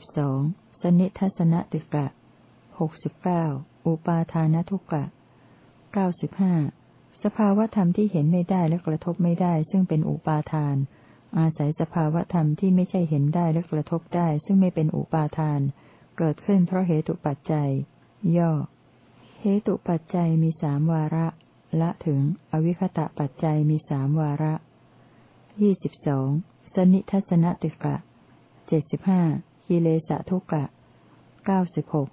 สิบสองสนิทัศนติกะหกสิบเก้าอุปาทานทุกะเก้าสิบห้าสภาวธรรมที่เห็นไม่ได้และกระทบไม่ได้ ซึ่งเป็นอุปาทาน อาศัยสภาวธรรมที่ไม่ใช่เห็นได้และกระทบได้ ซึ่งไม่เป็นอุปาทาน เกิดขึ้นเพราะเหตุปัจจัย ย่อ เหตุปัจจัยมีสามวาระ ละถึง อวิคตะปัจจัยมีสามวาระยี่สิบสองสนิทัศนติกะเจ็ดสิบห้า กิเลสทุกะเก้าสิบหก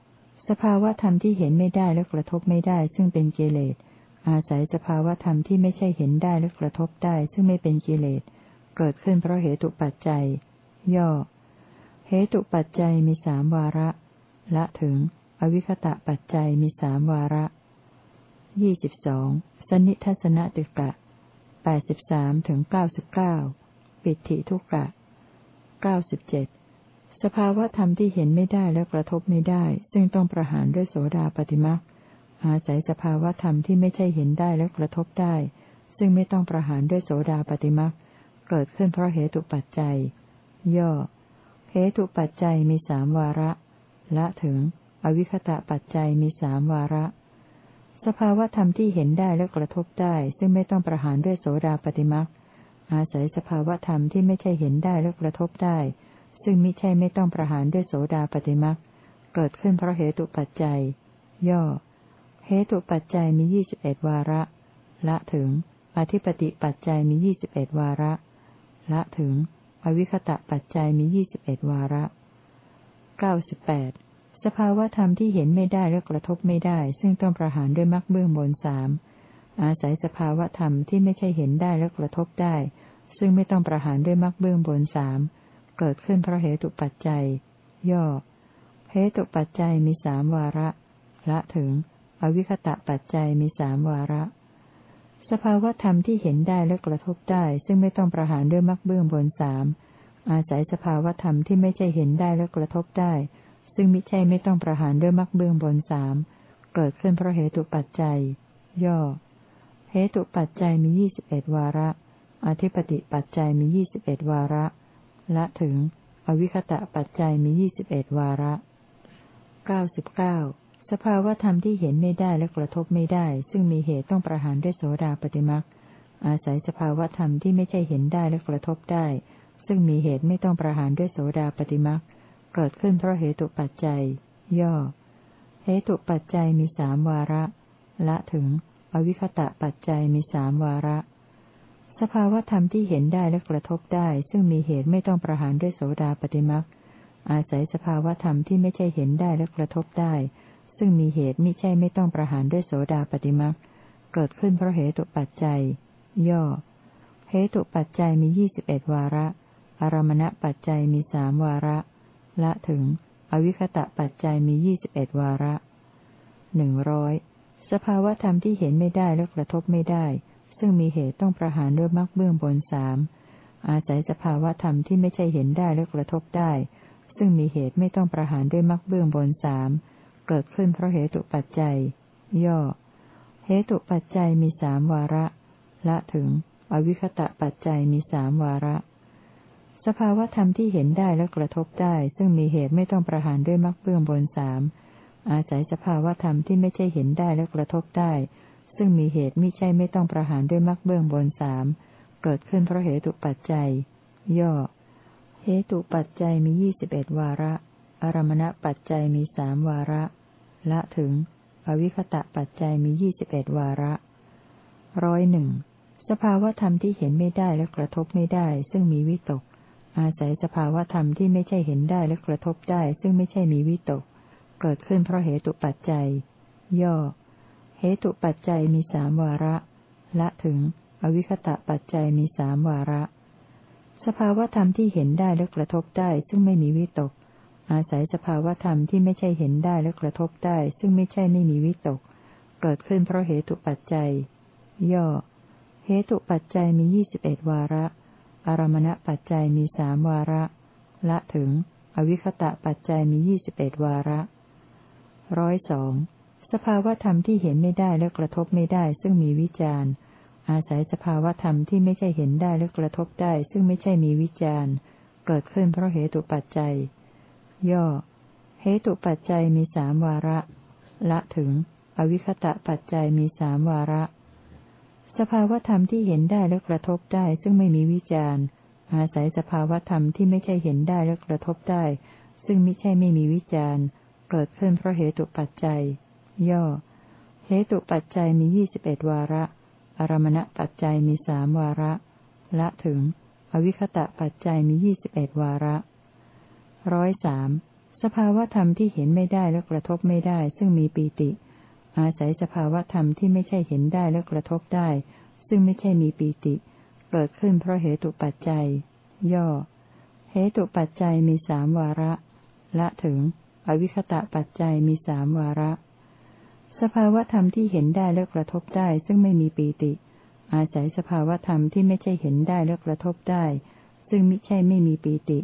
สภาวธรรมที่เห็นไม่ได้และกระทบไม่ได้ ซึ่งเป็นกิเลส อาศัยสภาวธรรมที่ไม่ใช่เห็นได้และกระทบได้ ซึ่งไม่เป็นกิเลส เกิดขึ้นเพราะเหตุปัจจัย ย่อ เหตุปัจจัยมีสามวาระ ละถึง อวิคตะปัจจัยมีสามวาระยี่สิบสองสนิทัศนติกะแปดสิบสามถึงเก้าสิบเก้าปิติทุกะเก้าสิบเจ็ด สภาวะธรรมที่เห็นไม่ได้และกระทบไม่ได้ ซึ่งต้องประหารด้วยโสดาปฏิมักอาศัยสภาวะธรรมที่ไม่ใช่เห็นได้และกระทบได้ ซึ่งไม่ต้องประหารด้วยโสดาปฏิมักเกิดขึ้นเพราะเหตุปัจจัย ย่อเหตุปัจจัยมีสามวาระ ละถึง อวิคตะปัจจัยมีสามวาระ สภาวะธรรมที่เห็นได้และกระทบได้ ซึ่งไม่ต้องประหารด้วยโสดาปฏิมักอาศัยสภาวะธรรมที่ไม่ใช่เห็นได้และกระทบได้ ซึ่งมิใช่ไม่ต้องประหารด้วยโสดาปฏิมักเกิดขึ้นเพราะเหตุปัจจัย ย่อ เหตุปัจจัยมียี่สิบเอ็ดวาระ ละถึง อธิปติปัจจัยมียี่สิบเอ็ดวาระ ละถึง อวิคตะปัจจัยมียี่สิบเอ็ดวาระเก้าสิบแปดสภาวธรรมที่เห็นไม่ได้และกระทบไม่ได้ ซึ่งต้องประหารด้วยมรรคเบื้องบนสามอาศัยสภาวธรรมที่ไม่ใช่เห็นได้และกระทบได้ ซึ่งไม่ต้องประหารด้วยมรรคเบื้องบนสาม เกิดขึ้นเพราะเหตุปัจจัย ย่อ เหตุปัจจัยมีสามวาระ ละถึง อวิคตะปัจจัยมีสามวาระ สภาวธรรมที่เห็นได้และกระทบได้ ซึ่งไม่ต้องประหารด้วยมรรคเบื้องบนสามอาศัยสภาวธรรมที่ไม่ใช่เห็นได้และกระทบได้ ซึ่งมิใช่ไม่ต้องประหารด้วยมรรคเบื้องบนสามเกิดขึ้นเพราะเหตุปัจจัย ย่อ เหตุปัจจัยมียี่สิบเอ็ดวาระ อธิปติปัจจัยมียี่สิบเอ็ดวาระ ละถึง อวิคตะปัจจัยมียี่สิบเอ็ดวาระเก้าสิบเก้าสภาวธรรมที่เห็นไม่ได้และกระทบไม่ได้ ซึ่งมีเหตุต้องประหารด้วยโสดาปฏิมักอาศัยสภาวธรรมที่ไม่ใช่เห็นได้และกระทบได้ ซึ่งมีเหตุไม่ต้องประหารด้วยโสดาปฏิมักเกิดขึ้นเพราะเหตุปัจจัย ย่อ เหตุปัจจัยมีสามวาระ ละถึง อวิคตะปัจจัยมีสามวาระ สภาวธรรมที่เห็นได้และกระทบได้ ซึ่งมีเหตุไม่ต้องประหารด้วยโสดาปฏิมักอาศัยสภาวธรรมที่ไม่ใช่เห็นได้และกระทบได้ ซึ่งมีเหตุมิใช่ไม่ต้องประหารด้วยโสดาปฏิมักเกิดขึ้นเพราะเหตุปัจจัย ย่อ เหตุปัจจัยมียี่สิบเอ็ดวาระ อารมณปัจจัยมีสามวาระ ละถึง อวิคตะปัจจัยมียี่สิบเอ็ดวาระหนึ่งร้อยสภาวธรรมที่เห็นไม่ได้และกระทบไม่ได้ ซึ่งมีเหตุต้องประหารด้วยมรรคเบื้องบนสามอาศัยสภาวธรรมที่ไม่ใช่เห็นได้และกระทบได้ ซึ่งมีเหตุไม่ต้องประหารด้วยมรรคเบื้องบนสามเกิดขึ้นเพราะเหตุปัจจัย ย่อ เหตุปัจจัยมีสามวาระ ละถึง อวิคตะปัจจัยมีสามวาระ สภาวธรรมที่เห็นได้และกระทบได้ ซึ่งมีเหตุไม่ต้องประหารด้วยมรรคเบื้องบนสามอาศัยสภาวธรรมที่ไม่ใช่เห็นได้และกระทบได้ ซึ่งมีเหตุไม่ใช่ไม่ต้องประหารด้วยมรรคเบื้องบนสามเกิดขึ้นเพราะเหตุปัจจัย ย่อ เหตุปัจจัยมียี่สิบเอ็ดวาระ อารมณปัจจัยมีสามวาระ ละถึง อวิคตะปัจจัยมียี่สิบเอ็ดวาระร้อยหนึ่งสภาวธรรมที่เห็นไม่ได้และกระทบไม่ได้ ซึ่งมีวิตก อาศัยสภาวธรรมที่ไม่ใช่เห็นได้และกระทบได้ ซึ่งไม่ใช่มีวิตก เกิดขึ้นเพราะเหตุปัจจัย ย่อ เหตุปัจจัยมีสามวาระ ละถึง อวิคตะปัจจัยมีสามวาระ สภาวธรรมที่เห็นได้และกระทบได้ซึ่งไม่มีวิตก อาศัยสภาวธรรมที่ไม่ใช่เห็นได้และกระทบได้ ซึ่งไม่ใช่ไม่มีวิตก เกิดขึ้นเพราะเหตุปัจจัย ย่อ เหตุปัจจัยมียี่สิบเอ็ดวาระ อารมณปัจจัยมีสามวาระ ละถึง อวิคตะปัจจัยมียี่สิบเอ็ดวาระร้อยสอง สภาวธรรมที่เห็นไม่ได้และกระทบไม่ได้ ซึ่งมีวิจารณ์ อาศัยสภาวธรรมที่ไม่ใช่เห็นได้และกระทบได้ ซึ่งไม่ใช่มีวิจารณ์ เกิดขึ้นเพราะเหตุปัจจัย ย่อ เหตุปัจจัยมีสามวาระ ละถึง อวิคตะปัจจัยมีสามวาระ สภาวธรรมที่เห็นได้และกระทบได้ ซึ่งไม่มีวิจารณ์ อาศัยสภาวธรรมที่ไม่ใช่เห็นได้และกระทบได้ ซึ่งไม่ใช่ไม่มีวิจารณ์ เกิดขึ้นเพราะเหตุปัจจัย ย่อ เหตุปัจจัยมียี่สิบเอ็ดวาระ อารมณปัจจัยมีสามวาระ ละถึง อวิคตะปัจจัยมียี่สิบเอ็ดวาระร้อยสามสภาวธรรมที่เห็นไม่ได้และกระทบไม่ได้ ซึ่งมีปีติ อาศัยสภาวธรรมที่ไม่ใช่เห็นได้และกระทบได้ ซึ่งไม่ใช่มีปีติ เกิดขึ้นเพราะเหตุปัจจัย ย่อ เหตุปัจจัยมีสามวาระ ละถึง อวิคตะปัจจัยมีสามวาระ สภาวธรรมที่เห็นได้และกระทบได้ซึ่งไม่มีปีติ อาศัยสภาวธรรมที่ไม่ใช่เห็นได้และกระทบได้ ซึ่งม่ใช่ไม่มีปีติ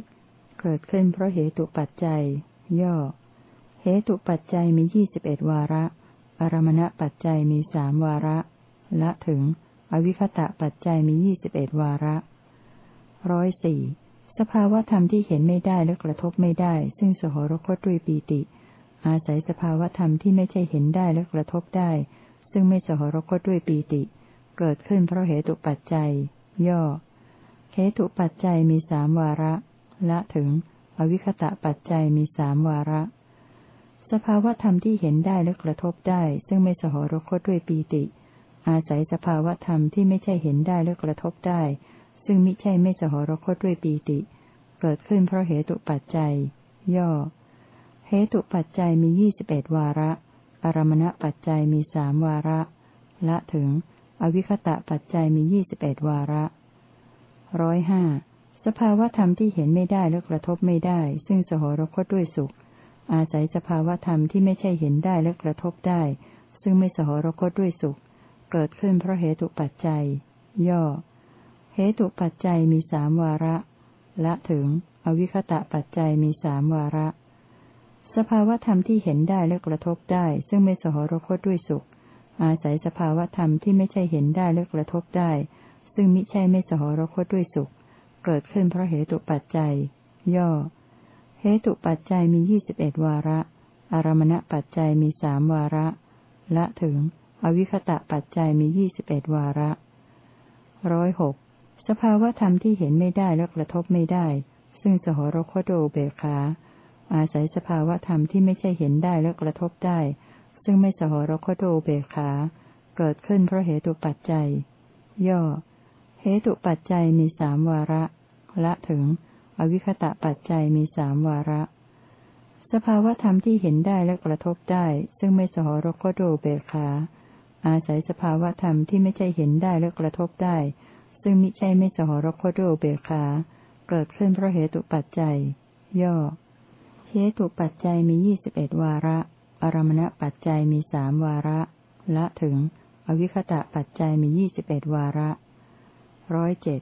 เกิดขึ้นเพราะเหตุปัจจัย ย่อ เหตุปัจจัยมียี่สิบเอ็ดวาระอารมณปัจจัยมีสามวาระ ละถึง อวิคตะปัจจัยมียี่สิบเอ็ดวาระร้อยสี่สภาวธรรมที่เห็นไม่ได้และกระทบไม่ได้ ซึ่งสหรคตด้วยปีติ อาศัยสภาวธรรมที่ไม่ใช่เห็นได้และกระทบได้ ซึ่งไม่สหรคตด้วยปีติ เกิดขึ้นเพราะเหตุปัจจัย ย่อเหตุปัจจัยมีสามวาระ ละถึง อวิคตะปัจจัยมีสามวาระ สภาวธรรมที่เห็นได้และกระทบได้ ซึ่งไม่สหรคตด้วยปีติ อาศัยสภาวธรรมที่ไม่ใช่เห็นได้และกระทบได้ ซึ่งมิใช่ไม่สหรคตด้วยปีติ เกิดขึ้นเพราะเหตุปัจจัย ย่อ เหตุปัจจัยมียี่สิบเอ็ดวาระ อารมณปัจจัยมีสามวาระ ละถึง อวิคตะปัจจัยมียี่สิบเอ็ดวาระร้อยห้าสภาวธรรมที่เห็นไม่ได้และกระทบไม่ได้ ซึ่งสหรคตด้วยสุข อาศัยสภาวธรรมที่ไม่ใช่เห็นได้และกระทบได้ ซึ่งไม่สหรคตด้วยสุข เกิดขึ้นเพราะเหตุปัจจัย ย่อ เหตุปัจจัยมีสามวาระ ละถึง อวิคตะปัจจัยมีสามวาระ สภาวธรรมที่เห็นได้และกระทบได้ ซึ่งไม่สหรคตด้วยสุข อาศัยสภาวธรรมที่ไม่ใช่เห็นได้และกระทบได้ ซึ่งมิใช่ไม่สหรคตด้วยสุข เกิดขึ้นเพราะเหตุปัจจัย ย่อ เหตุปัจจัยมียี่สิบเอ็ดวาระ อารมณปัจจัยมีสามวาระ ละถึง อวิคตะปัจจัยมียี่สิบเอ็ดวาระร้อยหกสภาวธรรมที่เห็นไม่ได้และกระทบไม่ได้ ซึ่งสหรคตโดเบคา อาศัยสภาวะธรรมที่ไม่ใช่เห็นได้และกระทบได้ ซึ่งไม่สหรคตโดเบคาเกิดขึ้นเพราะเหตุปัจจัย ย่อ เหตุปัจจัยมีสามวาระ ละถึง อวิคตะปัจจัยมีสามวาระ สภาวะธรรมที่เห็นได้และกระทบได้ ซึ่งไม่สหรคตโดเบคาอาศัยสภาวะธรรมที่ไม่ใช่เห็นได้และกระทบได้ ซึ่งมิใช่ไม่สหรคตโดเบคาเกิดขึ้นเพราะเหตุปัจจัย ย่อ เหตุปัจจัยมียี่สิบเอ็ดวาระ อารมณปัจจัยมีสามวาระ ละถึง อวิคตะปัจจัยมียี่สิบเอ็ดวาระร้อยเจ็ด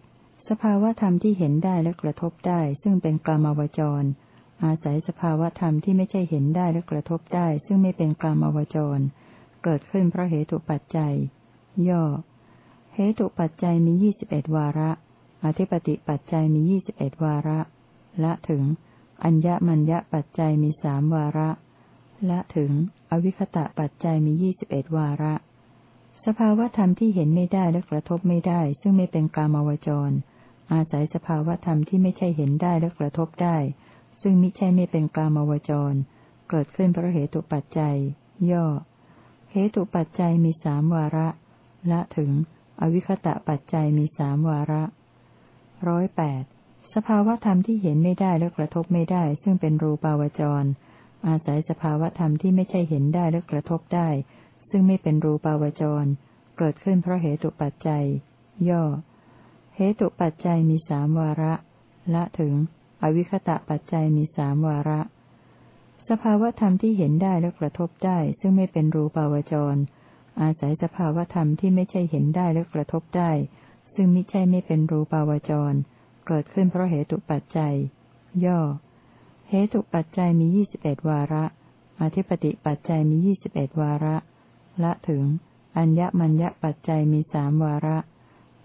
สภาวธรรมที่เห็นได้และกระทบได้ ซึ่งเป็นกลามวจร อาศัยสภาวธรรมที่ไม่ใช่เห็นได้และกระทบได้ ซึ่งไม่เป็นกลามวจร เกิดขึ้นเพราะเหตุปัจจัย ย่อ เหตุปัจจัยมียี่สิบเอ็ดวาระ อธิปติปัจจัยมียี่สิบเอ็ดวาระ ละถึง อัญญมัญญปัจจัยมีสามวาระ ละถึง อวิคตะปัจจัยมียี่สิบเอ็ดวาระ สภาวธรรมที่เห็นไม่ได้และกระทบไม่ได้ ซึ่งไม่เป็นกามาวจร อาศัยสภาวธรรมที่ไม่ใช่เห็นได้และกระทบได้ ซึ่งมิใช่ไม่เป็นกามาวจร เกิดขึ้นเพราะเหตุปัจจัย ย่อ เหตุปัจจัยมีสามวาระ ละถึง อวิคตะปัจจัยมีสามวาระร้อยแปด สภาวธรรมที่เห็นไม่ได้และกระทบไม่ได้ ซึ่งเป็นรูปาวจร อาศัยสภาวธรรมที่ไม่ใช่เห็นได้และกระทบได้ ซึ่งไม่เป็นรูปาวจร เกิดขึ้นเพราะเหตุปัจจัย ย่อ เหตุปัจจัยมีสามวาระ ละถึง อวิคตะปัจจัยมีสามวาระ สภาวธรรมที่เห็นได้และกระทบได้ ซึ่งไม่เป็นรูปาวจร อาศัยสภาวธรรมที่ไม่ใช่เห็นได้และกระทบได้ ซึ่งมิใช่ไม่เป็นรูปาวจร เกิดขึ้นเพราะเหตุปัจจัย ย่อ เหตุปัจจัยมียี่สิบเอ็ดวาระ อธิปติปัจจัยมียี่สิบเอ็ดวาระ ละถึง อัญญมัญญปัจจัยมีสามวาระ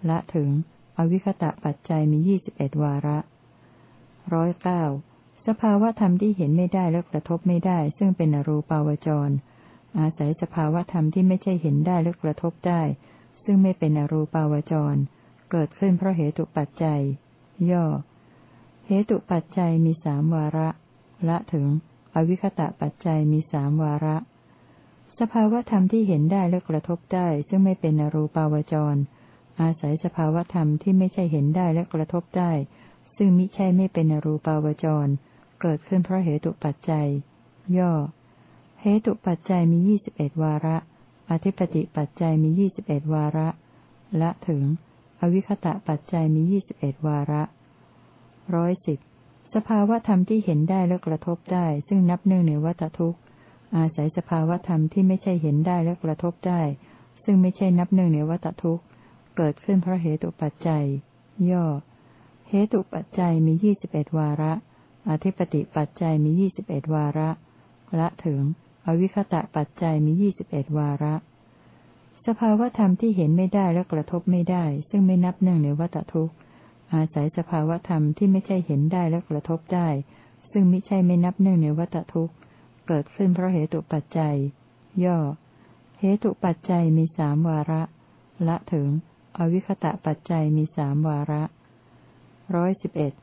ละถึง อวิคตะปัจจัยมียี่สิบเอ็ดวาระ ร้อยเก้า สภาวธรรมที่เห็นไม่ได้และกระทบไม่ได้ ซึ่งเป็นอรูปาวจร อาศัยสภาวธรรมที่ไม่ใช่เห็นได้และกระทบได้ ซึ่งไม่เป็นอรูปาวจร เกิดขึ้นเพราะเหตุปัจจัย ย่อ เหตุปัจจัยมีสามวาระ ละถึง อวิคตะปัจจัยมีสามวาระ สภาวธรรมที่เห็นได้และกระทบได้ซึ่งไม่เป็นอรูปาวจร อาศัยสภาวธรรมที่ไม่ใช่เห็นได้และกระทบได้ ซึ่งมิใช่ไม่เป็นอรูปาวจร เกิดขึ้นเพราะเหตุปัจจัย ย่อ เหตุปัจจัยมียี่สิบเอ็ดวาระ อธิปติปัจจัยมียี่สิบเอ็ดวาระ ละถึง อวิคตะปัจจัยมียี่สิบเอ็ดวาระร้อยสิบสภาวธรรมที่เห็นได้และกระทบได้ ซึ่งนับหนึ่งในวัตทุกข์ อาศัยสภาวธรรมที่ไม่ใช่เห็นได้และกระทบได้ ซึ่งไม่ใช่นับหนึ่งในวัตทุกข์ เกิดขึ้นเพราะเหตุปัจจัย ย่อ เหตุปัจจัยมียี่สิบเอ็ดวาระ อธิปติปัจจัยมียี่สิบเอ็ดวาระ ละถึง อวิคตะปัจจัยมียี่สิบเอ็ดวาระ สภาวธรรมที่เห็นไม่ได้และกระทบไม่ได้ ซึ่งไม่นับหนึ่งในวัตทุกข์ อาศัยสภาวธรรมที่ไม่ใช่เห็นได้และกระทบได้ ซึ่งไม่ใช่ไม่นับหนึ่งในวัตทุกข์ เกิดขึ้นเพราะเหตุปัจจัย ย่อ เหตุปัจจัยมีสามวาระ ละถึง อวิคตะปัจจัยมีสามวาระร้อยสิบเอ็ด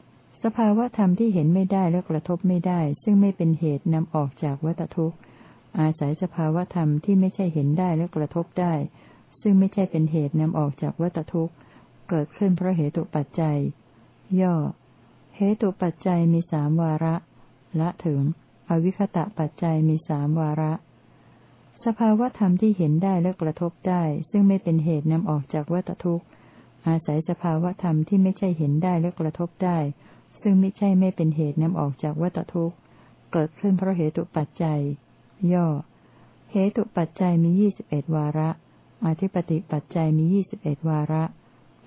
สภาวธรรมที่เห็นไม่ได้และกระทบไม่ได้ ซึ่งไม่เป็นเหตุนำออกจากวัตทุกข์ อาศัยสภาวธรรมที่ไม่ใช่เห็นได้และกระทบได้ ซึ่งไม่ใช่เป็นเหตุนำออกจากวัตทุกข์เกิดขึ้นเพราะเหตุปัจจัย ย่อ เหตุปัจจัยมีสามวาระ ละถึง อวิคตะปัจจัยมีสามวาระ สภาวธรรมที่เห็นได้และกระทบได้ ซึ่งไม่เป็นเหตุนำออกจากวัตทุกข์อาศัยสภาวธรรมที่ไม่ใช่เห็นได้และกระทบได้ ซึ่งไม่ใช่ไม่เป็นเหตุนำออกจากวัตทุกข์เกิดขึ้นเพราะเหตุปัจจัย ย่อ เหตุปัจจัยมียี่สิบเอ็ดวาระ อธิปติปัจจัยมียี่สิบเอ็ดวาระ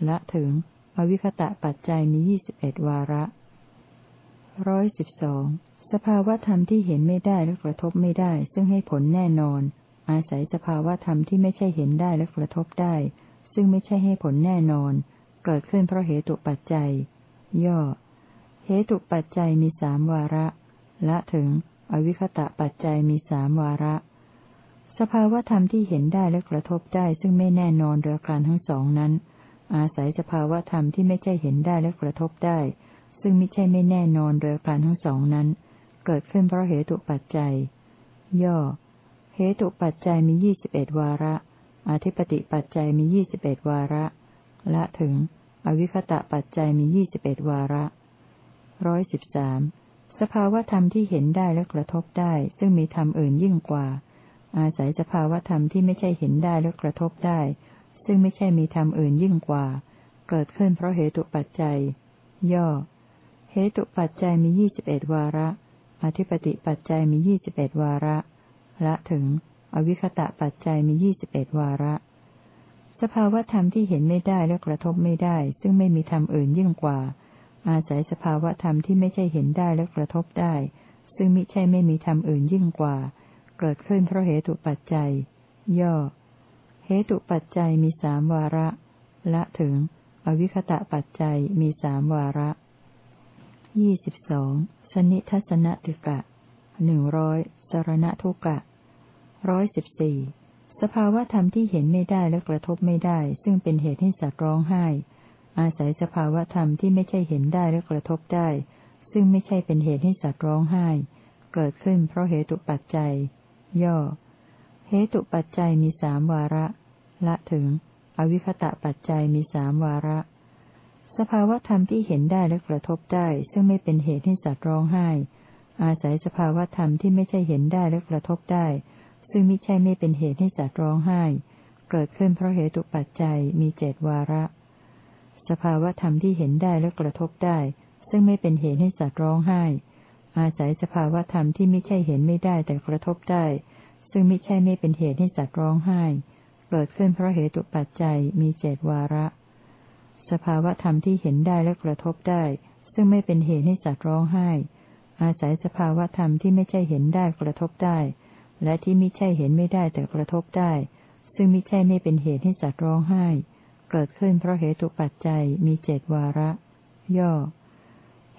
ละถึง อวิคตะปัจจัยมียี่สิบเอ็ดวาระร้อยสิบสองสภาวธรรมที่เห็นไม่ได้และกระทบไม่ได้ ซึ่งให้ผลแน่นอน อาศัยสภาวธรรมที่ไม่ใช่เห็นได้และกระทบได้ ซึ่งไม่ใช่ให้ผลแน่นอน เกิดขึ้นเพราะเหตุปัจจัย ย่อ เหตุปัจจัยมีสามวาระ ละถึง อวิคตะปัจจัยมีสามวาระ สภาวธรรมที่เห็นได้และกระทบได้ซึ่งไม่แน่นอนโดยการทั้งสองนั้น อาศัยสภาวธรรมที่ไม่ใช่เห็นได้และกระทบได้ ซึ่งไม่ใช่ไม่แน่นอนโดยการทั้งสองนั้น เกิดขึ้นเพราะเหตุปัจจัย ย่อ เหตุปัจจัยมียี่สิบเอ็ดวาระ อธิปติปัจจัยมียี่สิบเอ็ดวาระ ละถึง อวิคตะปัจจัยมียี่สิบเอ็ดวาระร้อยสิบสาม สภาวธรรมที่เห็นได้และกระทบได้ ซึ่งมีธรรมอื่นยิ่งกว่า อาศัยสภาวธรรมที่ไม่ใช่เห็นได้และกระทบได้ ซึ่งไม่ใช่มีธรรมอื่นยิ่งกว่า เกิดขึ้นเพราะเหตุปัจจัย ย่อ เหตุปัจจัยมียี่สิบเอ็ดวาระ อธิปติปัจจัยมียี่สิบเอ็ดวาระ ละถึง อวิคตะปัจจัยมียี่สิบเอ็ดวาระ สภาวธรรมที่เห็นไม่ได้และกระทบไม่ได้ ซึ่งไม่มีธรรมอื่นยิ่งกว่า อาศัยสภาวะธรรมที่ไม่ใช่เห็นได้และกระทบได้ ซึ่งมิใช่ไม่มีธรรมอื่นยิ่งกว่า เกิดขึ้นเพราะเหตุปัจจัย ย่อ เหตุปัจจัยมีสามวาระ ละถึง อวิคตะปัจจัยมีสามวาระยี่สิบสองสนิทัศนติกะหนึ่งร้อยสารณทุกะร้อยสิบสี่สภาวะธรรมที่เห็นไม่ได้และกระทบไม่ได้ ซึ่งเป็นเหตุให้สัตว์ร้องไห้ อาศัยสภาวธรรมที่ไม่ใช่เห็นได้และกระทบได้ ซึ่งไม่ใช่เป็นเหตุให้สัตว์ร้องไห้ เกิดขึ้นเพราะเหตุปัจจัย ย่อ เหตุปัจจัยมีสามวาระ ละถึง อวิคตะปัจจัยมีสามวาระ สภาวธรรมที่เห็นได้และกระทบได้ ซึ่งไม่เป็นเหตุให้สัตว์ร้องไห้ อาศัยสภาวธรรมที่ไม่ใช่เห็นได้และกระทบได้ ซึ่งไม่ใช่ไม่เป็นเหตุให้สัตว์ร้องไห้ เกิดขึ้นเพราะเหตุปัจจัยมีเจดวาระ สภาวธรรมที่เห็นได้และกระทบได้ ซึ่งไม่เป็นเหตุให้สัตว์ร้องไห้ อาศัยสภาวธรรมที่ไม่ใช่เห็นไม่ได้แต่กระทบได้ ซึ่งไม่ใช่ไม่เป็นเหตุให้สัตว์ร้องไห้ เกิดขึ้นเพราะเหตุปัจจัยมีเจดวาระ สภาวธรรมที่เห็นได้และกระทบได้ ซึ่งไม่เป็นเหตุให้สัตว์ร้องไห้ อาศัยสภาวธรรมที่ไม่ใช่เห็นได้กระทบได้ และที่ไม่ใช่เห็นไม่ได้แต่กระทบได้ ซึ่งไม่ใช่ไม่เป็นเหตุให้สัตว์ร้องไห้ เกิดขึ้นเพราะเหตุปัจจัยมีเจดวาระ ย่อ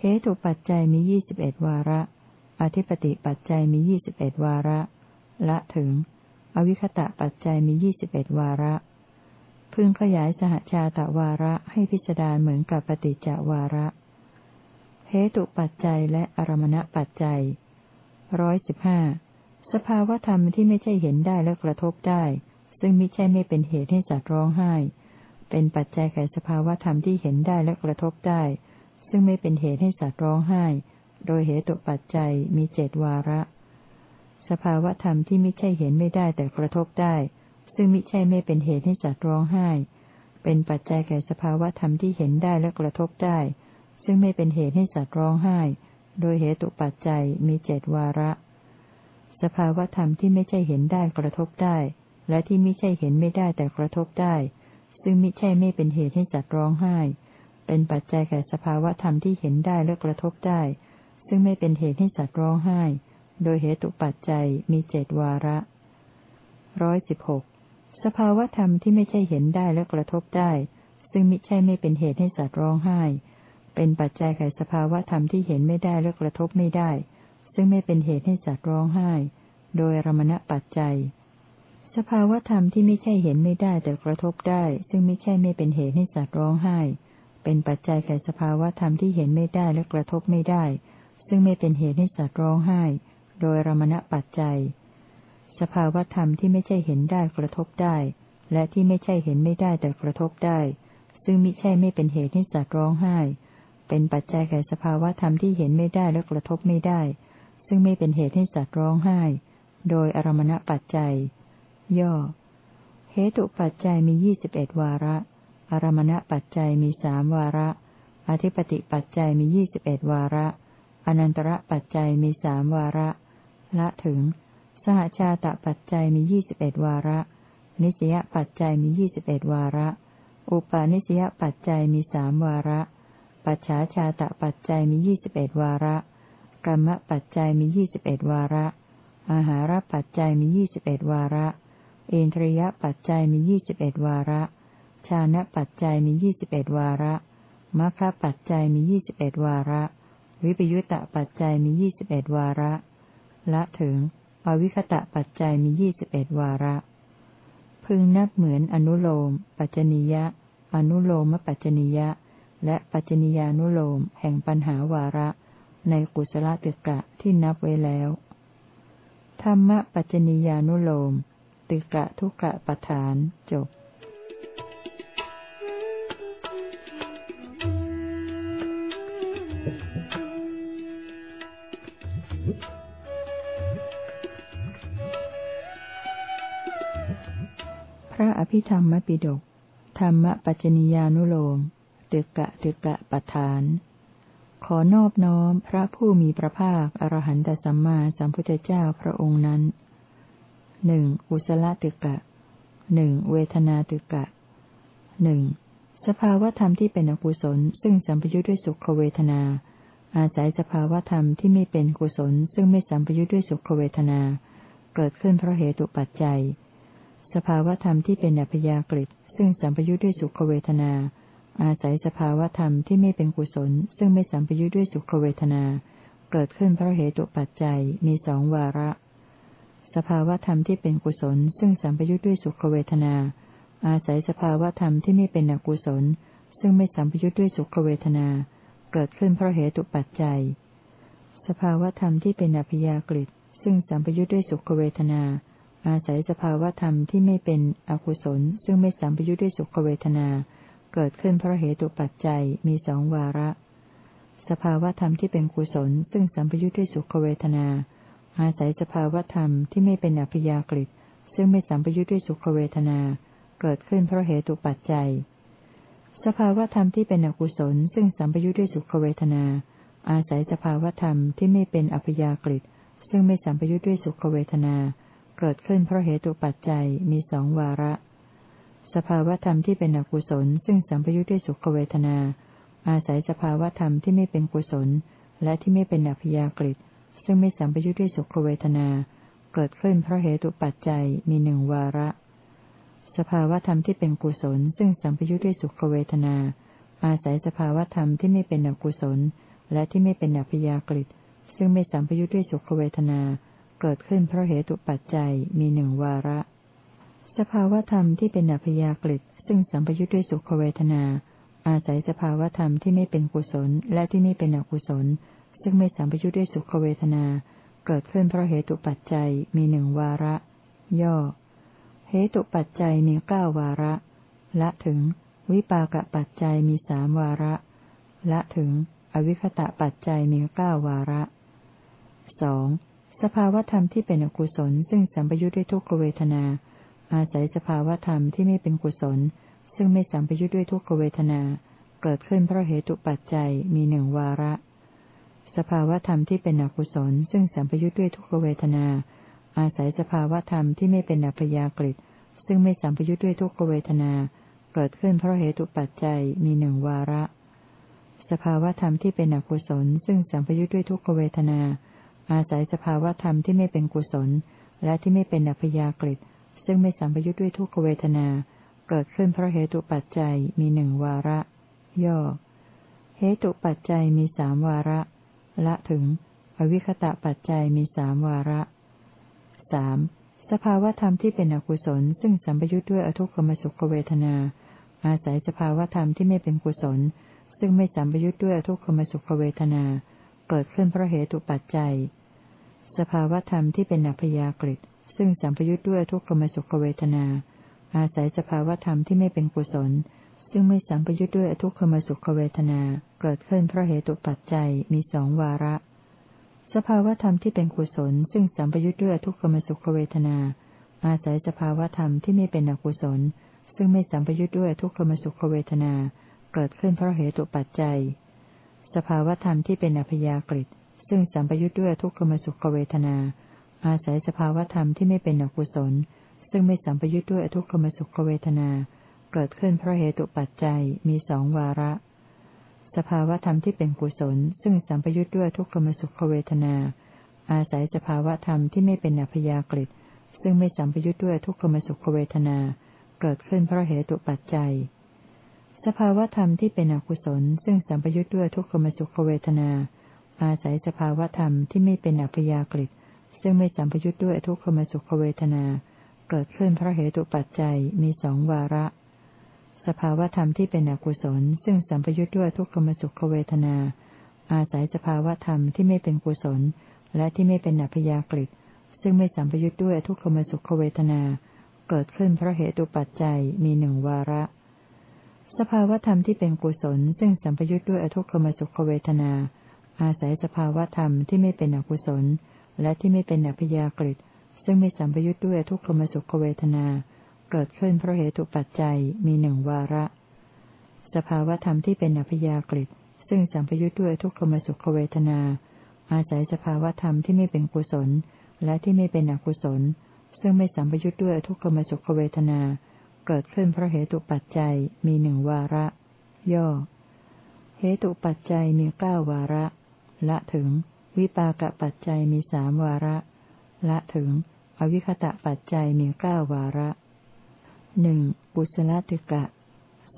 เหตุปัจจัยมียี่สิบเอ็ดวาระ อธิปติปัจจัยมียี่สิบเอ็ดวาระ ละถึง อวิคตะปัจจัยมียี่สิบเอ็ดวาระ พึงขยายสหชาตวาระให้พิจารณาเหมือนกับปฏิจจวาระ เหตุปัจจัยและอารมณปัจจัยร้อยสิบห้าสภาวธรรมที่ไม่ใช่เห็นได้และกระทบได้ ซึ่งมิใช่ไม่เป็นเหตุให้สัตว์ร้องไห้ เป็นปัจจัยแก่สภาวธรรมที่เห็นได้และกระทบได้ ซึ่งไม่เป็นเหตุให้สัตว์ร้องไห้ โดยเหตุปัจจัยมีเจดวาระ สภาวธรรมที่ไม่ใช่เห็นไม่ได้แต่กระทบได้ ซึ่งมิใช่ไม่เป็นเหตุให้สัตว์ร้องไห้ เป็นปัจจัยแก่สภาวธรรมที่เห็นได้และกระทบได้ ซึ่งไม่เป็นเหตุให้สัตว์ร้องไห้ โดยเหตุปัจจัยมีเจดวาระ สภาวธรรมที่ไม่ใช่เห็นได้กระทบได้ และที่ไม่ใช่เห็นไม่ได้แต่กระทบได้ ซึ่งมิใช่ไม่เป็นเหตุให้จัดร้องไห้ เป็นปัจจัยแก่สภาวะธรรมที่เห็นได้และกระทบได้ ซึ่งไม่เป็นเหตุให้สัตว์ร้องไห้ โดยเหตุปัจจัยมีเจดวาระร้อยสิบหกสภาวธรรมที่ไม่ใช่เห็นได้และกระทบได้ ซึ่งมิใช่ไม่เป็นเหตุให้สัตว์ร้องไห้ เป็นปัจจัยแก่สภาวธรรมที่เห็นไม่ได้และกระทบไม่ได้ ซึ่งไม่เป็นเหตุให้สัตว์ร้องไห้ โดยรมณปัจจัย สภาวธรรมที่ไม่ใช่เห็นไม่ได้แต่กระทบได้ ซึ่งไม่ใช่ไม่เป็นเหตุให้สัตว์ร้องไห้ เป็นปัจจัยแก่สภาวธรรมที่เห็นไม่ได้และกระทบไม่ได้ ซึ่งไม่เป็นเหตุให้สัตว์ร้องไห้ โดยรมณปัจจัย สภาวธรรมที่ไม่ใช่เห็นได้กระทบได้ และที่ไม่ใช่เห็นไม่ได้แต่กระทบได้ ซึ่งมิใช่ไม่เป็นเหตุให้สัตว์ร้องไห้ เป็นปัจจัยแก่สภาวธรรมที่เห็นไม่ได้และกระทบไม่ได้ ซึ่งไม่เป็นเหตุให้สัตว์ร้องไห้ โดยอารมณปัจจัย ย่อ เหตุปัจจัยมียี่สิบเอ็ดวาระ อารมณปัจจัยมีสามวาระ อธิปติปัจจัยมียี่สิบเอ็ดวาระ อนันตระปัจจัยมีสามวาระ ละถึง สหชาตปัจจัยมียี่สิบเอ็ดวาระ นิสยปัจจัยมียี่สิบเอ็ดวาระ อุปาณิสยปัจจัยมีสามวาระ ปัจฉาชาตปัจจัยมียี่สิบเอ็ดวาระ กรรมปัจจัยมียี่สิบเอ็ดวาระอาหารปัจจัยมียี่สิบเอ็ดวาระ อนทรียปัจจัยมียี่สิบเอ็ดวาระ ชานะปัจจัยมียี่สิบเอ็ดวาระมัคคปัจจัยมียี่สิบเอ็ดวาระ วิปยุตตปัจจัยมียี่สิบเอ็ดวาระ ละถึง อวิคตะปัจจัยมียี่สิบเอ็ดวาระ พึงนับเหมือนอนุโลม ปัจจนิยะ อนุโลมปัจจนิยะ และปัจจนิยานุโลมแห่งปัญหาวาระ ในกุศลตึกะที่นับไว้แล้ว ธรรมปัจจนิยานุโลม ตึกะทุกะปฐานจบพระอภิธรรมปิฎกธรรมปัจจนิยานุโลมตึกะตึกะปฐาน ขอนอบน้อมพระผู้มีพระภาค อรหันตสัมมาสัมพุทธเจ้าพระองค์นั้น หนึ่งอุสละตึกะหนึ่งเวทนาตึกะหนึ่งสภาวธรรมที่เป็นอกุศล ซึ่งสัมปยุทธ์ด้วยสุขเวทนา อาศัยสภาวธรรมที่ไม่เป็นกุศล ซึ่งไม่สัมปยุทธ์ด้วยสุขเวทนา เกิดขึ้นเพราะเหตุปัจจัย สภาวธรรมที่เป็นอัพยากฤิซึ่งสัมปยุทธ์ด้วยสุขเวทนา อาศัยสภาวธรรมที่ไม่เป็นกุศล ซึ่งไม่สัมปยุทธ์ด้วยสุขเวทนา เกิดขึ้นเพราะเหตุปัจจัยมีสองวาระ สภาวธรรมที่เป็นกุศล ซึ่งสัมปยุทธ์ด้วยสุขเวทนา อาศัยสภาวธรรมที่ไม่เป็นอกุศล ซึ่งไม่สัมปยุทธ์ด้วยสุขเวทนา เกิดขึ้นเพราะเหตุปัจจัย สภาวธรรมที่เป็นอภิยากฤิซึ่งสัมปยุทธ์ด้วยสุขเวทนา อาศัยสภาวธรรมที่ไม่เป็นอกุศล ซึ่งไม่สัมปยุทธ์ด้วยสุขเวทนา เกิดขึ้นเพราะเหตุปัจจัยมีสองวาระ สภาวธรรมที่เป็นกุศล ซึ่งสัมปยุทธ์ด้วยสุขเวทนา อาศัยสภาวธรรมที่ไม่เป็นอภิยากฤิซึ่งไม่สัมปยุทธ์ด้วยสุขเวทนา เกิดขึ้นเพราะเหตุปัจจัย สภาวธรรมที่เป็นอกุศล ซึ่งสัมปยุทธ์ด้วยสุขเวทนา อาศัยสภาวธรรมที่ไม่เป็นอภิยากฤิซึ่งไม่สัมปยุทธ์ด้วยสุขเวทนา เกิดขึ้นเพราะเหตุปัจจัยมีสองวาระ สภาวธรรมที่เป็นอกุศล ซึ่งสัมปยุทธ์ด้วยสุขเวทนา อาศัยสภาวธรรมที่ไม่เป็นกุศล และที่ไม่เป็นอภิยากฤิ ซึ่งไม่สัมปยุทธ์ด้วยสุขเวทนา เกิดขึ้นเพราะเหตุปัจจัยมีหนึ่งวาระ สภาวธรรมที่เป็นกุศล ซึ่งสัมปยุทธ์ด้วยสุขเวทนา อาศัยสภาวธรรมที่ไม่เป็นอกุศล และที่ไม่เป็นอัพยากฤิซึ่งไม่สัมปยุทธ์ด้วยสุขเวทนา เกิดขึ้นเพราะเหตุปัจจัยมีหนึ่งวาระ สภาวธรรมที่เป็นอัพยากฤิซึ่งสัมปยุทธ์ด้วยสุขเวทนา อาศัยสภาวธรรมที่ไม่เป็นกุศล และที่ไม่เป็นอกุศล ซึ่งไม่สัมปยุทธ์ด้วยสุขเวทนา เกิดขึ้นเพราะเหตุปัจจัยมีหนึ่งวาระ ย่อ เหตุปัจจัยมีเก้าวาระ ละถึง วิปากปัจจัยมีสามวาระ ละถึง อวิคตะปัจจัยมีเก้าวาระสองสภาวธรรมที่เป็นอกุศล ซึ่งสัมปยุทธ์ด้วยทุกขเวทนา อาศัยสภาวธรรมที่ไม่เป็นกุศล ซึ่งไม่สัมปยุทธ์ด้วยทุกขเวทนา เกิดขึ้นเพราะเหตุปัจจัยมีหนึ่งวาระ สภาวธรรมที่เป็นอกุศล ซึ่งสัมปยุทธ์ด้วยทุกขเวทนา อาศัยสภาวธรรมที่ไม่เป็นอัพยากฤิซึ่งไม่สัมปยุทธ์ด้วยทุกขเวทนา เกิดขึ้นเพราะเหตุปัจจัยมีหนึ่งวาระ สภาวธรรมที่เป็นอกุศล ซึ่งสัมปยุทธ์ด้วยทุกขเวทนา อาศัยสภาวธรรมที่ไม่เป็นกุศล และที่ไม่เป็นอัพยากฤิซึ่งไม่สัมปยุทธ์ด้วยทุกขเวทนา เกิดขึ้นเพราะเหตุปัจจัยมีหนึ่งวาระ ย่อ เหตุปัจจัยมีสามวาระ ละถึง อวิคตะปัจจัยมีสามวาระสามสภาวธรรมที่เป็นอกุศล ซึ่งสัมปยุทธ์ด้วยอทุกขมสุขเวทนา อาศัยสภาวธรรมที่ไม่เป็นกุศล ซึ่งไม่สัมปยุทธ์ด้วยอทุกขมสุขเวทนา เกิดขึ้นเพราะเหตุปัจจัย สภาวธรรมที่เป็นอัพยากฤิซึ่งสัมปยุทธ์ด้วยทุกขมสุขเวทนา อาศัยสภาวธรรมที่ไม่เป็นกุศล ซึ่งไม่สัมปยุทธ์ด้วยทุกขมสุขเวทนา เกิดขึ้นเพราะเหตุปัจจัยมีสองวาระ สภาวธรรมที่เป็นกุศล ซึ่งสัมปยุทธ์ด้วยทุกขมสุขเวทนา อาศัยสภาวธรรมที่ไม่เป็นอกุศล ซึ่งไม่สัมปยุทธ์ด้วยทุกขมสุขเวทนา เกิดขึ้นเพราะเหตุปัจจัย สภาวธรรมที่เป็นอพยากฤิซึ่งสัมปยุทธ์ด้วยทุกขมสุขเวทนา อาศัยสภาวธรรมที่ไม่เป็นอกุศล ซึ่งไม่สัมปยุทธ์ด้วยทุกขมสุขเวทนา เกิดขึ้นเพราะเหตุปัจจัยมีสองวาระ สภาวธรรมที่เป็นกุศล ซึ่งสัมปยุทธ์ด้วยทุกขมสุขเวทนา อาศัยสภาวธรรมที่ไม่เป็นอัพยากฤิซึ่งไม่สัมปยุทธ์ด้วยทุกขมสุขเวทนา เกิดขึ้นเพราะเหตุปัจจัย สภาวธรรมที่เป็นอกุศล ซึ่งสัมปยุทธ์ด้วยทุกขมสุขเวทนา อาศัยสภาวธรรมที่ไม่เป็นอัพยากฤิซึ่งไม่สัมพยุทธ์ด้วยทุกขมสุขเวทนา เกิดขึ้นเพราะเหตุปัจจัยมีสองวาระ สภาวธรรมที่เป็นอกุศล ซึ่งสัมพยุทธ์ด้วยทุกขมสุขเวทนา อาศัยสภาวธรรมที่ไม่เป็นกุศล และที่ไม่เป็นอัพยากฤิซึ่งไม่สัมพยุทธ์ด้วยทุกขมสุขเวทนา เกิดขึ้นเพราะเหตุปัจจัยมีหนึ่งวาระ สภาวธรรมที่เป็นกุศล ซึ่งสัมพยุทธ์ด้วยอทุกขมสุขเวทนา อาศัยสภาวธรรมที่ไม่เป็นอกุศล และที่ไม่เป็นอภิยากฤิซึ่งไม่สัมปยุทธ์ด้วยทุกขมสุขเวทนาเเกิดขึ้นเพราะเหตุปัจจัยมีหนึ่งวาระ สภาวธรรมที่เป็นอภิยากฤิซึ่งสัมปยุทธ์ด้วยทุกขมสุขเวทนา อาศัยสภาวธรรมที่ไม่เป็นกุศล และที่ไม่เป็นอกุศล ซึ่งไม่สัมปยุทธ์ด้วยทุกขมสุขเวทนา เกิดขึ้นเพราะเหตุปัจจัยมีหนึ่งวาระ ย่อ เหตุปัจจัยมีเก้าวาระ ละถึง วิปากปัจจัยมีสามวาระ ละถึง อวิคตะปัจจัยมีเก้าวาระ หนึ่งบุสลติกะ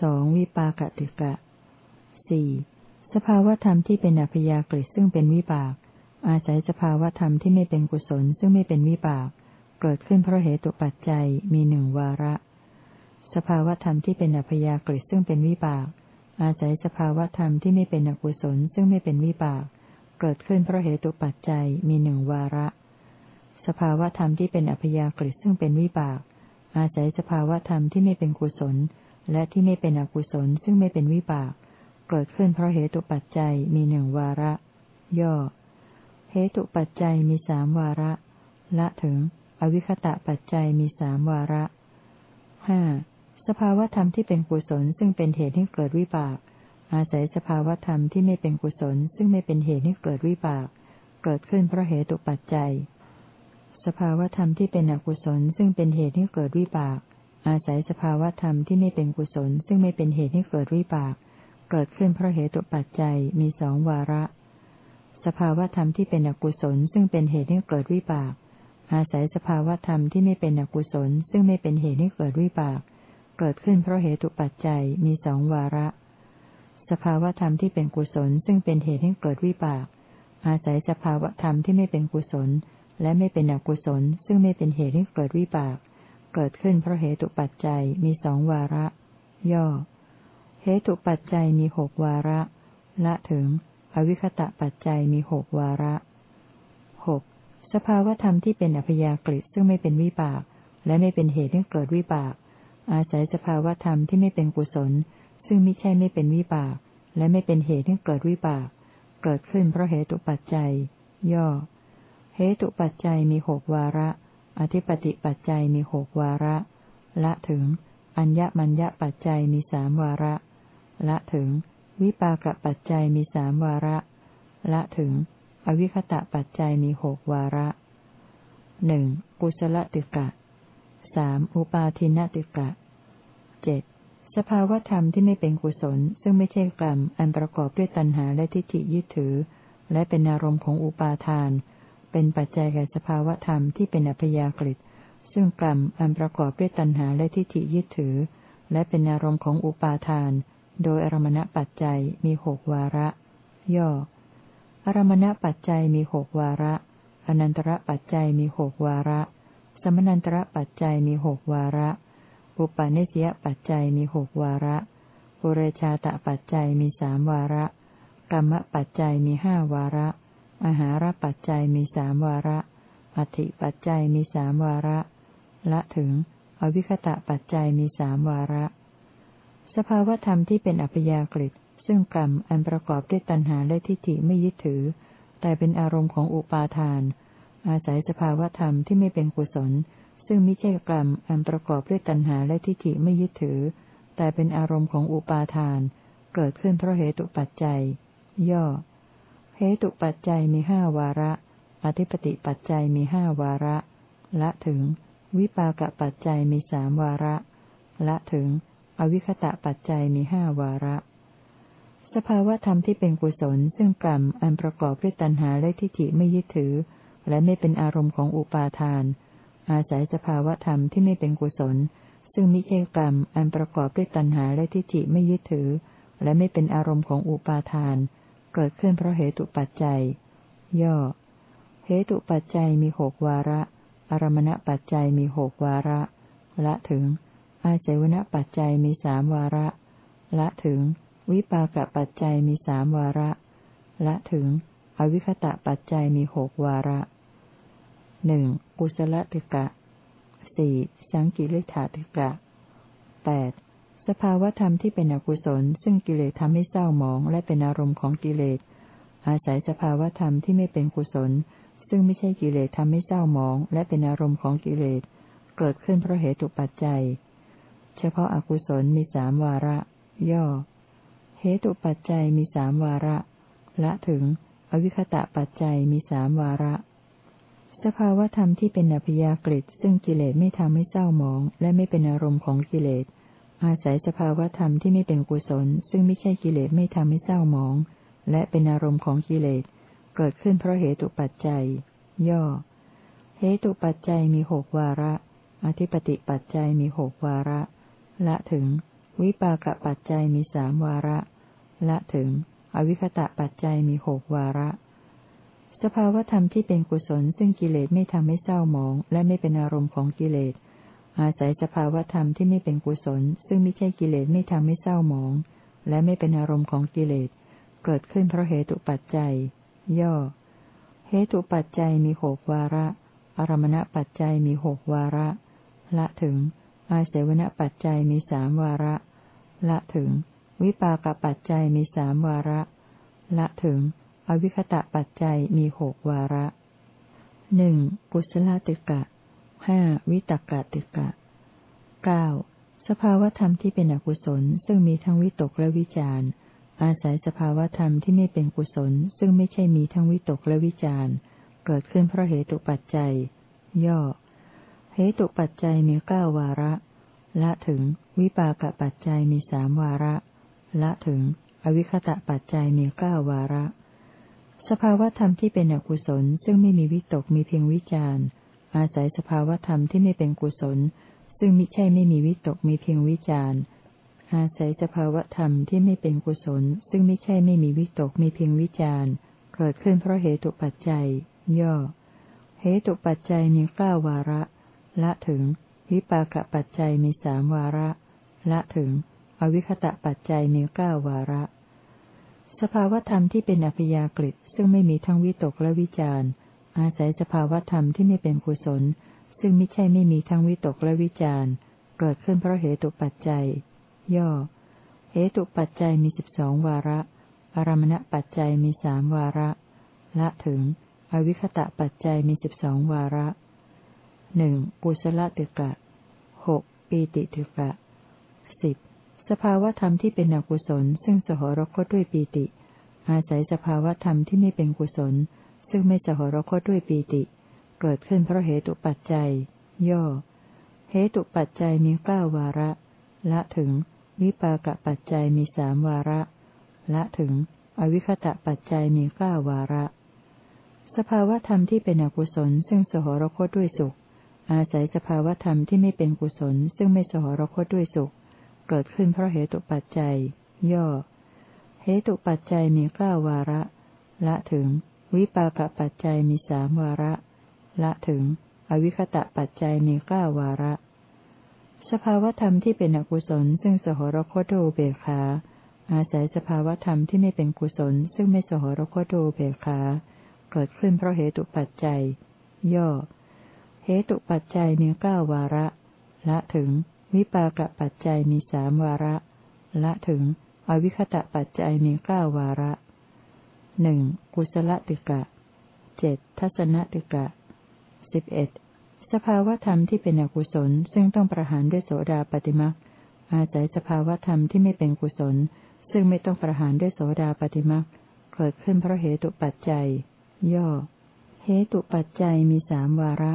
สองวิปากติกะสี่สภาวธรรมที่เป็นอัพยากฤิซึ่งเป็นวิบาก อาศัยสภาวธรรมที่ไม่เป็นกุศลซึ่งไม่เป็นวิบาก เกิดขึ้นเพราะเหตุปัจจัยมีหนึ่งวาระ สภาวธรรมที่เป็นอัพยากฤิซึ่งเป็นวิบาก อาศัยสภาวธรรมที่ไม่เป็นอกุศลซึ่งไม่เป็นวิบาก เกิดขึ้นเพราะเหตุปัจจัยมีหนึ่งวาระ สภาวธรรมที่เป็นอัพยากฤิซึ่งเป็นวิบาก อาศัยสภาวะธรรมที่ไม่เป็นกุศล และที่ไม่เป็นอกุศลซึ่งไม่เป็นวิบาก เกิดขึ้นเพราะเหตุปัจจัยมีหนึ่งวาระ ย่อ เหตุปัจจัยมีสามวาระ ละถึง อวิคตะปัจจัยมีสามวาระห้าสภาวธรรมที่เป็นกุศลซึ่งเป็นเหตุให้เกิดวิบาก อาศัยสภาวธรรมที่ไม่เป็นกุศลซึ่งไม่เป็นเหตุให้เกิดวิบาก เกิดขึ้นเพราะเหตุปัจจัย สภาวธรรมที่เป็นอกุศลซึ่งเป็นเหตุให้เกิดวิบาก อาศัยสภาวธรรมที่ไม่เป็นกุศล ซึ่งไม่เป็นเหตุให้เกิดวิบาก เกิดขึ้นเพราะเหตุปัจจัยมีสองวาระ สภาวธรรมที่เป็นอกุศลซึ่งเป็นเหตุให้เกิดวิบาก อาศัยสภาวธรรมที่ไม่เป็นอกุศล ซึ่งไม่เป็นเหตุให้เกิดวิบาก เกิดขึ้นเพราะเหตุปัจจัยมีสองวาระ สภาวธรรมที่เป็นกุศลซึ่งเป็นเหตุให้เกิดวิบาก อาศัยสภาวธรรมที่ไม่เป็นกุศล และไม่เป็นอกุศล ซึ่งไม่เป็นเหตุให้เกิดวิบาก เกิดขึ้นเพราะเหตุปัจจัยมีสองวาระ ย่อ เหตุปัจจัยมีหกวาระ ละถึง อวิคตะปัจจัยมีหกวาระหกสภาวธรรมที่เป็นอัพยากฤิซึ่งไม่เป็นวิบาก และไม่เป็นเหตุให้เกิดวิบาก อาศัยสภาวธรรมที่ไม่เป็นกุศล ซึ่งไม่ใช่ไม่เป็นวิบาก และไม่เป็นเหตุให้เกิดวิบาก เกิดขึ้นเพราะเหตุปัจจัย ย่อ ตุปัจจัยมีหกวาระ อธิปติปัจจัยมีหกวาระ ละถึง อัญญมัญญปัจจัยมีสามวาระ ละถึง วิปากปัจจัยมีสามวาระ ละถึง อวิคตะปัจจัยมีหกวาระหนึ่งกุศลติกะสามอุปาทินติกะเจ็ดสภาวธรรมที่ไม่เป็นกุศล ซึ่งไม่ใช่กรรม อันประกอบด้วยตัณหาและทิฏฐิยึดถือ และเป็นอารมณ์ของอุปาทาน เป็นปัจจัยแก่สภาวธรรมที่เป็นอัพยากฤิซึ่งกรรมอันประกอบด้วยตัณหาและทิฏฐิยึดถือ และเป็นอารมณ์ของอุปาทาน โดยอารมณปัจจัยมีหกวาระ ย่อ อารมณปัจจัยมีหกวาระ อนันตระปัจจัยมีหกวาระ สมนันตระปัจจัยมีหกวาระ อุปาเนสยปัจจัยมีหกวาระปุเรชาตปัจจัยมีสามวาระ กรรมปัจจัยมีห้าวาระ อาหารปัจจัยมีสามวาระ อธิปัจจัยมีสามวาระ ละถึง อวิคตะปัจจัยมีสามวาระ สภาวธรรมที่เป็นอัพยากฤิซึ่งกรรมอันประกอบด้วยตัณหาและทิฏฐิไม่ยึดถือ แต่เป็นอารมณ์ของอุปาทาน อาศัยสภาวธรรมที่ไม่เป็นกุศล ซึ่งไม่ใช่กรรมอันประกอบด้วยตัณหาและทิฏฐิไม่ยึดถือ แต่เป็นอารมณ์ของอุปาทาน เกิดขึ้นเพราะเหตุปัจจัย ย่อ เหตุปัจจัยมีห้าวาระ อธิปติปัจจัยมีห้าวาระ ละถึง วิปากปัจจัยมีสามวาระ ละถึง อวิคตะปัจจัยมีห้าวาระ สภาวธรรมที่เป็นกุศล ซึ่งกรรมอันประกอบด้วยตัณหาและทิฏฐิไม่ยึดถือ และไม่เป็นอารมณ์ของอุปาทาน อาศัยสภาวธรรมที่ไม่เป็นกุศล ซึ่งมิใช่กรรมอันประกอบด้วยตัณหาและทิฏฐิไม่ยึดถือ และไม่เป็นอารมณ์ของอุปาทาน เกิดขึ้นเพราะเหตุปัจจัย ย่อ เหตุปัจจัยมีหกวาระ อารมณปัจจัยมีหกวาระ ละถึง อาศัยวณปัจจัยมีสามวาระ ละถึง วิปากปัจจัยมีสามวาระ ละถึง อวิคตะปัจจัยมีหกวาระหนึ่งกุศลติกะสี่สังกิริธาติกะแปด สภาวธรรมที่เป็นอกุศล ซึ่งกิเลสทำให้เศร้าหมองและเป็นอารมณ์ของกิเลส อาศัยสภาวธรรมที่ไม่เป็นกุศล ซึ่งไม่ใช่กิเลสทำให้เศร้าหมองและเป็นอารมณ์ของกิเลส เกิดขึ้นเพราะเหตุปัจจัย เฉพาะอากุศลมีสามวาระ ย่อ เหตุปัจจัยมีสามวาระ ละถึง อวิคตะปัจจัยมีสามวาระสภาวธรรมที่เป็นอภิยากฤิซึ่งกิเลสไม่ทำให้เศร้าหมอง และไม่เป็นอารมณ์ของกิเลส อาศัยสภาวธรรมที่ไม่เป็นกุศล ซึ่งไม่ใช่กิเลสไม่ทำให้เศร้าหมอง และเป็นอารมณ์ของกิเลส เกิดขึ้นเพราะเหตุปัจจัย ย่อ เหตุปัจจัยมีหกวาระ อธิปติปัจจัยมีหกวาระ ละถึง วิปากปัจจัยมีสามวาระ ละถึง อวิคตะปัจจัยมีหกวาระ สภาวธรรมที่เป็นกุศล ซึ่งกิเลสไม่ทำให้เศร้าหมอง และไม่เป็นอารมณ์ของกิเลส อาศัยสภาวธรรมที่ไม่เป็นกุศล ซึ่งไม่ใช่กิเลสไม่ทำให้เศร้าหมอง และไม่เป็นอารมณ์ของกิเลส เกิดขึ้นเพราะเหตุปัจจัย ย่อ เหตุปัจจัยมีหกวาระ อารมณปัจจัยมีหกวาระ ละถึง อาเสวนปัจจัยมีสามวาระ ละถึง วิปากปัจจัยมีสามวาระ ละถึง อวิคตะปัจจัยมีหกวาระหนึ่งกุศลติกะ ห้าวิตกติกะเก้าสภาวธรรมที่เป็นอกุศล ซึ่งมีทั้งวิตกและวิจารอาศัยสภาวธรรมที่ไม่เป็นกุศล ซึ่งไม่ใช่มีทั้งวิตกและวิจารเกิดขึ้นเพราะเหตุปัจจัย ย่อ เหตุปัจจัยมีเก้าวาระ ละถึง วิปากปัจจัยมีสามวาระ ละถึง อวิคตะปัจจัยมีเก้าวาระ สภาวธรรมที่เป็นอกุศล ซึ่งไม่มีวิตกมีเพียงวิจารณ์ อาศัยสภาวธรรมที่ไม่เป็นกุศล ซึ่งมิใช่ไม่มีวิตกมีเพียงวิจารณ์ อาศัยสภาวธรรมที่ไม่เป็นกุศล ซึ่งไม่ใช่ไม่มีวิตกมีเพียงวิจารณ์ เกิดขึ้นเพราะเหตุปัจจัย ย่อ เหตุปัจจัยมีเก้าวาระ ละถึง วิปากปัจจัยมีสามวาระ ละถึง อวิคตะปัจจัยมีเก้าวาระ สภาวธรรมที่เป็นอภิยากฤิซึ่งไม่มีทั้งวิตกและวิจารณ์ อาศัยสภาวธรรมที่ไม่เป็นกุศล ซึ่งไม่ใช่ไม่มีทั้งวิตกและวิจารณ์เกิดขึ้นเพราะเหตุปัจจัย ย่อ เหตุปัจจัยมีสิบสองวาระ อารมณปัจจัยมีสามวาระ ละถึง อวิคตะปัจจัยมีสิบสองวาระหนึ่งปุสละติกะหกปีติติกะสิบสภาวธรรมที่เป็นอกุศล ซึ่งสหรคตด้วยปีติ อาศัยสภาวธรรมที่ไม่เป็นกุศล ซึ่งไม่สหรคตด้วยปีติ เกิดขึ้นเพราะเหตุปัจจัย ย่อ เหตุปัจจัยมีเก้าวาระ ละถึง วิปากปัจจัยมีสามวาระ ละถึง อวิคตะปัจจัยมีเก้าวาระ สภาวธรรมที่เป็นอกุศล ซึ่งสหรคตด้วยสุข อาศัยสภาวธรรมที่ไม่เป็นกุศล ซึ่งไม่สหรคตด้วยสุข เกิดขึ้นเพราะเหตุปัจจัย ย่อ เหตุปัจจัยมีเก้าวาระ ละถึง วิปากปัจจัยมีสามวาระ ละถึง อวิคตะปัจจัยมีเก้าวาระ สภาวธรรมที่เป็นอกุศล ซึ่งสหรคตโดเบคาอาศัยสภาวธรรมที่ไม่เป็นกุศล ซึ่งไม่สหรคตโดเบคาเกิดขึ้นเพราะเหตุปัจจัย ย่อ เหตุปัจจัยมีเก้าวาระ ละถึง วิปากปัจจัยมีสามวาระ ละถึง อวิคตะปัจจัยมีเก้าวาระ หนึ่งกุศลติกะเจ็ดทัศนติกะสิบเอ็ดสภาวธรรมที่เป็นอกุศล ซึ่งต้องประหารด้วยโสดาปฏิมักอาศัยสภาวธรรมที่ไม่เป็นกุศล ซึ่งไม่ต้องประหารด้วยโสดาปฏิมักเกิดขึ้นเพราะเหตุปัจจัย ย่อ เหตุปัจจัยมีสามวาระ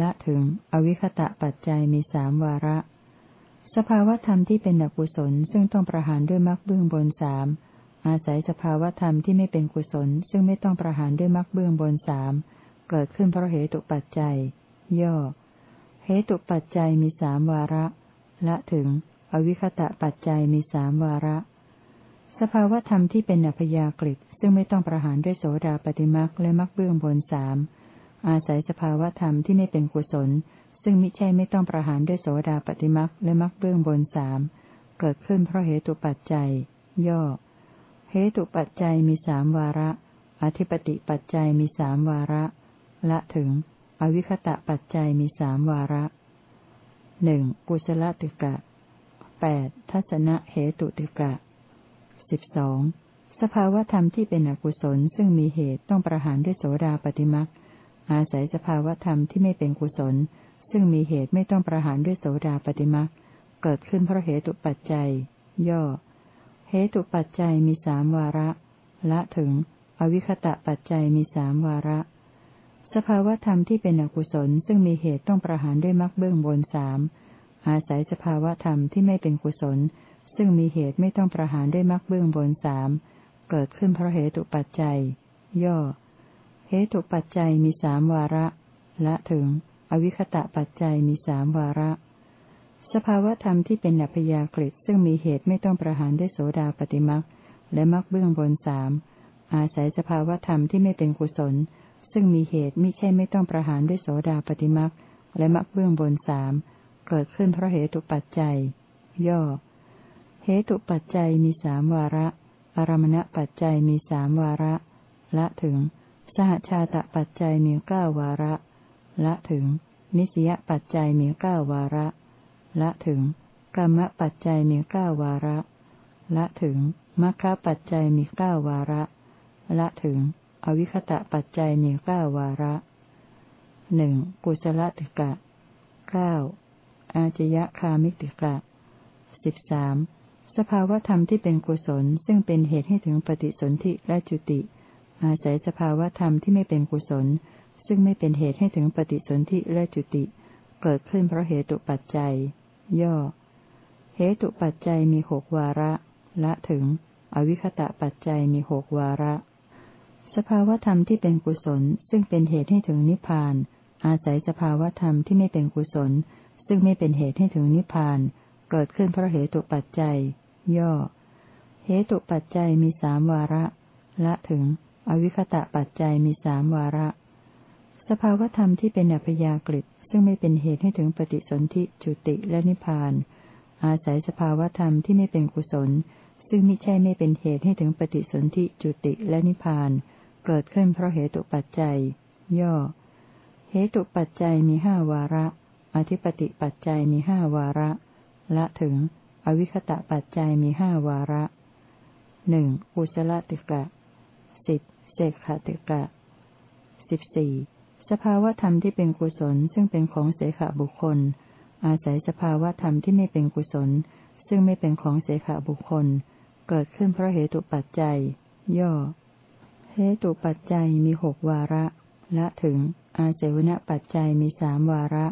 ละถึง อวิคตะปัจจัยมีสามวาระ สภาวธรรมที่เป็นอกุศล ซึ่งต้องประหารด้วยมรรคเบื้องบนสาม อาศัยสภาวธรรมที่ไม่เป็นกุศล ซึ่งไม่ต้องประหารด้วยมรรคเบื้องบนสามเกิดขึ้นเพราะเหตุปัจจัย ย่อ เหตุปัจจัยมีสามวาระ ละถึง อวิคตะปัจจัยมีสามวาระ สภาวธรรมที่เป็นอัพยากฤิซึ่งไม่ต้องประหารด้วยโสดาปฏิมักและมักเบื้องบนสามอาศัยสภาวธรรมที่ไม่เป็นกุศล ซึ่งมิใช่ไม่ต้องประหารด้วยโสดาปฏิมักและมักเบื้องบนสามเกิดขึ้นเพราะเหตุปัจจัย ย่อ เหตุปัจจัยมีสามวาระ อธิปติปัจจัยมีสามวาระ ละถึง อวิคตะปัจจัยมีสามวาระหนึ่งกุศลติกะแปดทัศนะเหตุติกะสิบสองสภาวธรรมที่เป็นอกุศลซึ่งมีเหตุต้องประหารด้วยโสดาปฏิมักอาศัยสภาวธรรมที่ไม่เป็นกุศล ซึ่งมีเหตุไม่ต้องประหารด้วยโสดาปฏิมักเกิดขึ้นเพราะเหตุปัจจัย ย่อ เหตุปัจจัยมีสามวาระ ละถึง อวิคตะปัจจัยมีสามวาระ สภาวธรรมที่เป็นอกุศลซึ่งมีเหตุต้องประหารด้วยมรรคเบื้องบนสามอาศัยสภาวธรรมที่ไม่เป็นกุศล ซึ่งมีเหตุไม่ต้องประหารด้วยมรรคเบื้องบนสามเกิดขึ้นเพราะเหตุปัจจัย ย่อ เหตุปัจจัยมีสามวาระ ละถึง อวิคตะปัจจัยมีสามวาระ สภาวธรรมที่เป็นอัพยากฤิซึ่งมีเหตุไม่ต้องประหารด้วยโสดาปฏิมักและมักเบื้องบนสามอาศัยสภาวธรรมที่ไม่เป็นกุศล ซึ่งมีเหตุมิใช่ไม่ต้องประหารด้วยโสดาปฏิมักและมักเบื้องบนสามเกิดขึ้นเพราะเหตุปัจจัย ย่อ เหตุปัจจัยมีสามวาระ อารมณปัจจัยมีสามวาระ ละถึง สหชาตปัจจัยมีเก้าวาระ ละถึง นิสยปัจจัยมีเก้าวาระ ละถึงกรรมปัจจัยมีเก้าวาระ ละถึงมัคคปัจจัยมีเก้าวาระ ละถึง อวิคตะปัจจัยมีเก้าวาระหนึ่งกุศลติกะเก้าอาจยะคามิติกะสิบสามสภาวธรรมที่เป็นกุศลซึ่งเป็นเหตุให้ถึงปฏิสนธิและจุติ อาศัยสภาวธรรมที่ไม่เป็นกุศล ซึ่งไม่เป็นเหตุให้ถึงปฏิสนธิและจุติ เกิดขึ้นเพราะเหตุปัจจัย ย่อ เหตุปัจจัยมีหกวาระ ละถึง อวิคตะปัจจัยมีหกวาระ สภาวธรรมที่เป็นกุศล ซึ่งเป็นเหตุให้ถึงนิพพาน อาศัยสภาวธรรมที่ไม่เป็นกุศล ซึ่งไม่เป็นเหตุให้ถึงนิพพาน เกิดขึ้นเพราะเหตุปัจจัย ย่อ เหตุปัจจัยมีสามวาระ ละถึง อวิคตะปัจจัยมีสามวาระ สภาวธรรมที่เป็นอัพยากฤิ ซึ่งไม่เป็นเหตุให้ถึงปฏิสนธิจุติและนิพพาน อาศัยสภาวธรรมที่ไม่เป็นกุศล ซึ่งมิใช่ไม่เป็นเหตุให้ถึงปฏิสนธิจุติและนิพพาน เกิดขึ้นเพราะเหตุปัจจัย ย่อ เหตุปัจจัยมีห้าวาระ อธิปติปัจจัยมีห้าวาระ ละถึง อวิคตะปัจจัยมีห้าวาระหนึ่งอุชละติกะสิบเสกขติกะสิบสี่ สภาวธรรมที่เป็นกุศลซึ่งเป็นของเสขบุคคล อาศัยสภาวธรรมที่ไม่เป็นกุศล ซึ่งไม่เป็นของเสขบุคคล เกิดขึ้นเพราะเหตุปัจจัย ย่อ เหตุปัจจัยมีหกวาระ ละถึง อาเสวนปัจจัยมีสามวาระ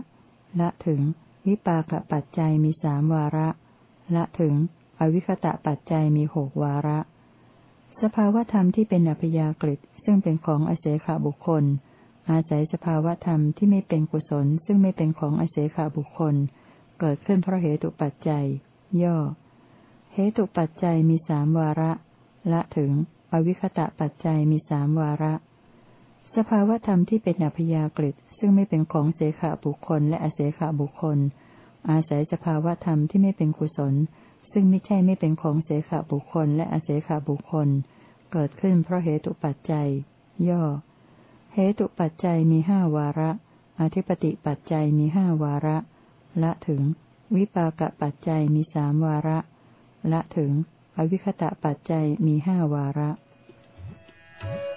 ละถึง วิปากปัจจัยมีสามวาระ ละถึง อวิคตะปัจจัยมีหกวาระ สภาวธรรมที่เป็นอัพยากฤิซึ่งเป็นของอเสขบุคคล อาศัยสภาวะธรรมที่ไม่เป็นกุศลซึ่งไม่เป็นของอเสขาบุคคล เกิดขึ้นเพราะเหตุปัจจัย ย่อ เหตุปัจจัยมีสามวาระ ละถึง อวิคตะปัจจัยมีสามวาระ สภาวะธรรมที่เป็นอัพยากฤิซึ่งไม่เป็นของเสขาบุคคล และอเสขาบุคคล อาศัยสภาวะธรรมที่ไม่เป็นกุศล ซึ่งไม่ใช่ไม่เป็นของเสขาบุคคล และอเสขาบุคคล เกิดขึ้นเพราะเหตุปัจจัย ย่อ เหตุปัจจัยมีห้าวาระ อธิปติปัจจัยมีห้าวาระ ละถึง วิปากปัจจัยมีสามวาระ ละถึง อวิคตะปัจจัยมีห้าวาระ Thank you.